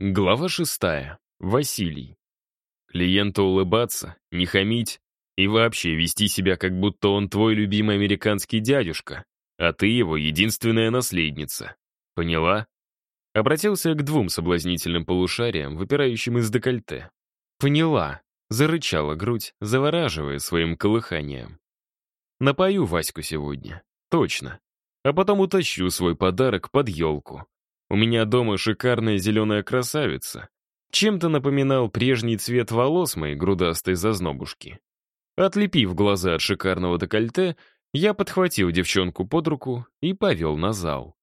Глава шестая. Василий. Клиенту улыбаться, не хамить и вообще вести себя, как будто он твой любимый американский дядюшка, а ты его единственная наследница. Поняла? Обратился к двум соблазнительным полушариям, выпирающим из декольте. Поняла. Зарычала грудь, завораживая своим колыханием. Напою Ваську сегодня. Точно. А потом утащу свой подарок под елку. У меня дома шикарная зеленая красавица. Чем-то напоминал прежний цвет волос моей грудастой зазнобушки. Отлепив глаза от шикарного декольте, я подхватил девчонку под руку и повел на зал.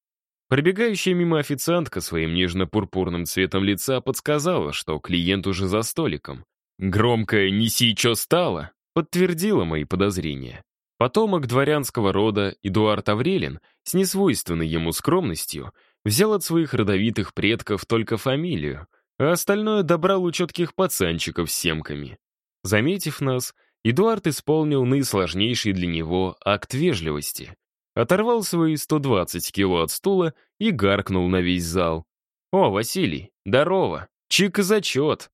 Пробегающая мимо официантка своим нежно-пурпурным цветом лица подсказала, что клиент уже за столиком. Громкое «неси, чё стало» подтвердило мои подозрения. Потомок дворянского рода Эдуард Аврелин с несвойственной ему скромностью Взял от своих родовитых предков только фамилию, а остальное добрал у четких пацанчиков с семками. Заметив нас, Эдуард исполнил наисложнейший для него акт вежливости. Оторвал свои 120 кило от стула и гаркнул на весь зал. «О, Василий, здорово! Чика зачет!»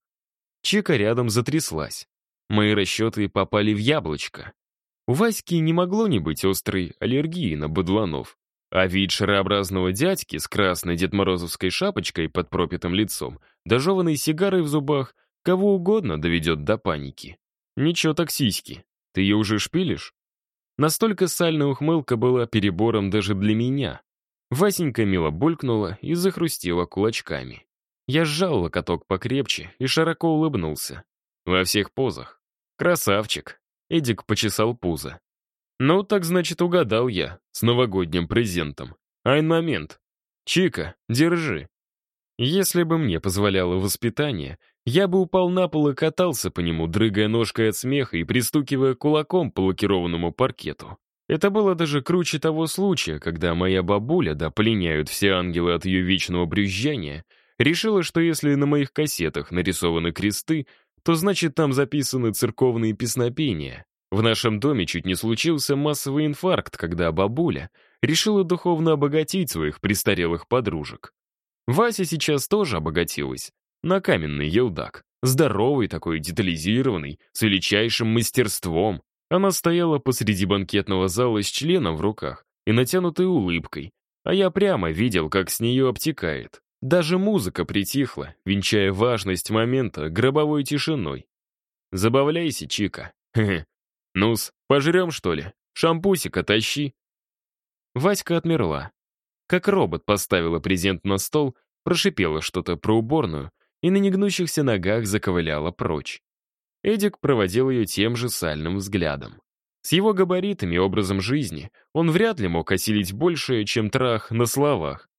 Чика рядом затряслась. Мои расчеты попали в яблочко. У Васьки не могло не быть острой аллергии на бадланов. А вид шарообразного дядьки с красной дедморозовской шапочкой под пропитым лицом, дожеванной сигарой в зубах, кого угодно доведет до паники. Ничего так сиськи. Ты ее уже шпилишь? Настолько сальная ухмылка была перебором даже для меня. Васенька мило булькнула и захрустила кулачками. Я сжал локоток покрепче и широко улыбнулся. Во всех позах. Красавчик. Эдик почесал пузо. Ну, так значит, угадал я с новогодним презентом. Айн момент. Чика, держи. Если бы мне позволяло воспитание, я бы упал на пол и катался по нему, дрыгая ножкой от смеха и пристукивая кулаком по лакированному паркету. Это было даже круче того случая, когда моя бабуля, да пленяют все ангелы от ее вечного брюзжания, решила, что если на моих кассетах нарисованы кресты, то значит там записаны церковные песнопения. В нашем доме чуть не случился массовый инфаркт, когда бабуля решила духовно обогатить своих престарелых подружек. Вася сейчас тоже обогатилась. На каменный елдак. Здоровый такой, детализированный, с величайшим мастерством. Она стояла посреди банкетного зала с членом в руках и натянутой улыбкой, а я прямо видел, как с нее обтекает. Даже музыка притихла, венчая важность момента гробовой тишиной. «Забавляйся, Чика. -хе. «Ну-с, пожрем, что ли? Шампусика тащи». Васька отмерла. Как робот поставила презент на стол, прошипела что-то про уборную и на негнущихся ногах заковыляла прочь. Эдик проводил ее тем же сальным взглядом. С его габаритами и образом жизни он вряд ли мог осилить большее, чем трах на словах.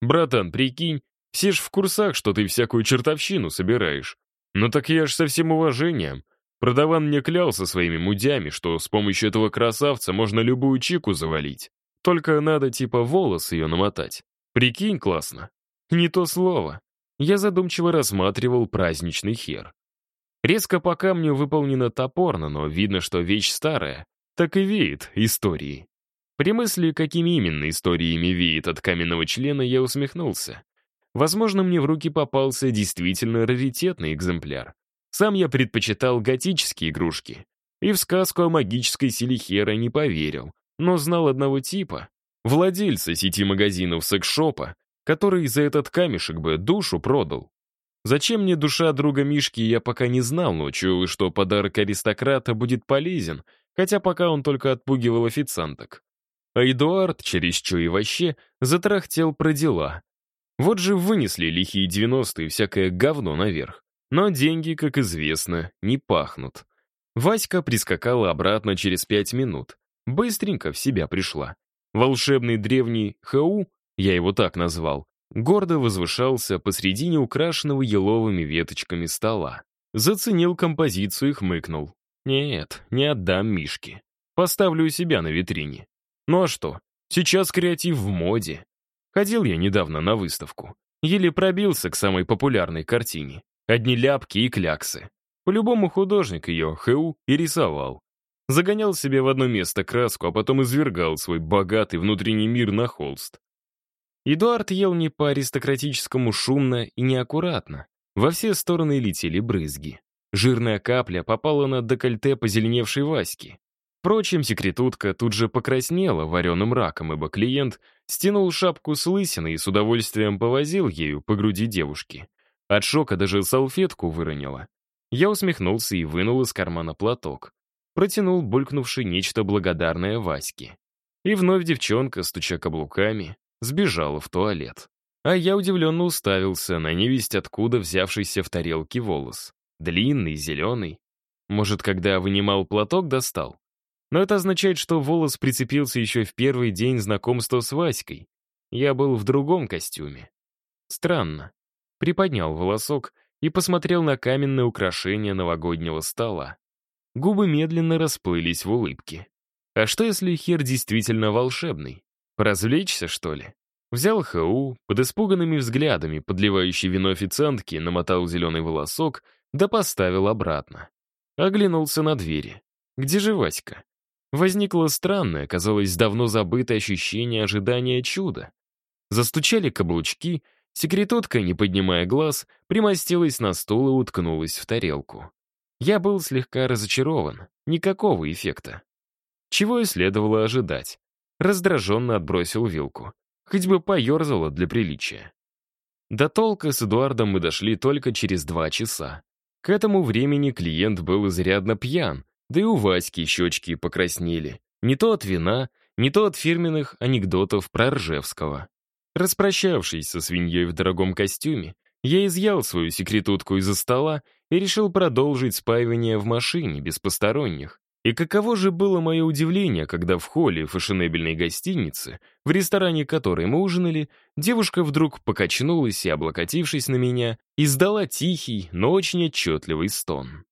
«Братан, прикинь, все ж в курсах, что ты всякую чертовщину собираешь. Ну так я ж со всем уважением. Продаван мне клялся своими мудями, что с помощью этого красавца можно любую чику завалить. Только надо типа волос ее намотать. Прикинь, классно. Не то слово. Я задумчиво рассматривал праздничный хер. Резко по камню выполнено топорно, но видно, что вещь старая. Так и веет историей. При мысли, какими именно историями веет от каменного члена, я усмехнулся. Возможно, мне в руки попался действительно раритетный экземпляр. Сам я предпочитал готические игрушки. И в сказку о магической силе Хера не поверил, но знал одного типа, владельца сети магазинов секс-шопа, который за этот камешек бы душу продал. Зачем мне душа друга Мишки, я пока не знал, но чую, что подарок аристократа будет полезен, хотя пока он только отпугивал официанток. А Эдуард, через что и вообще, затрахтел про дела. Вот же вынесли лихие девяностые всякое говно наверх. Но деньги, как известно, не пахнут. Васька прискакала обратно через пять минут. Быстренько в себя пришла. Волшебный древний Хау, я его так назвал, гордо возвышался посредине украшенного еловыми веточками стола. Заценил композицию и хмыкнул. «Нет, не отдам Мишке. Поставлю у себя на витрине. Ну а что, сейчас креатив в моде. Ходил я недавно на выставку. Еле пробился к самой популярной картине. Одни ляпки и кляксы. По-любому художник ее, ХУ, и рисовал. Загонял себе в одно место краску, а потом извергал свой богатый внутренний мир на холст. Эдуард ел не по-аристократическому шумно и неаккуратно. Во все стороны летели брызги. Жирная капля попала на декольте позеленевшей Васьки. Впрочем, секретутка тут же покраснела вареным раком, ибо клиент стянул шапку с лысины и с удовольствием повозил ею по груди девушки. От шока даже салфетку выронила. Я усмехнулся и вынул из кармана платок. Протянул булькнувший нечто благодарное Ваське. И вновь девчонка, стуча каблуками, сбежала в туалет. А я удивленно уставился на невесть откуда взявшийся в тарелке волос. Длинный, зеленый. Может, когда вынимал платок, достал? Но это означает, что волос прицепился еще в первый день знакомства с Васькой. Я был в другом костюме. Странно приподнял волосок и посмотрел на каменное украшение новогоднего стола. Губы медленно расплылись в улыбке. А что, если хер действительно волшебный? Поразвлечься, что ли? Взял ХУ, под испуганными взглядами, подливающий вино официантки, намотал зеленый волосок, да поставил обратно. Оглянулся на двери. Где же Васька? Возникло странное, казалось, давно забытое ощущение ожидания чуда. Застучали каблучки, Секретутка, не поднимая глаз, примостилась на стул и уткнулась в тарелку. Я был слегка разочарован. Никакого эффекта. Чего и следовало ожидать. Раздраженно отбросил вилку. Хоть бы поерзала для приличия. До толка с Эдуардом мы дошли только через два часа. К этому времени клиент был изрядно пьян, да и у Васьки щечки покраснели. Не то от вина, не то от фирменных анекдотов про Ржевского. Распрощавшись со свиньей в дорогом костюме, я изъял свою секретутку из-за стола и решил продолжить спаивание в машине, без посторонних. И каково же было мое удивление, когда в холле фешенебельной гостиницы, в ресторане которой мы ужинали, девушка вдруг покачнулась и, облокотившись на меня, издала тихий, но очень отчетливый стон.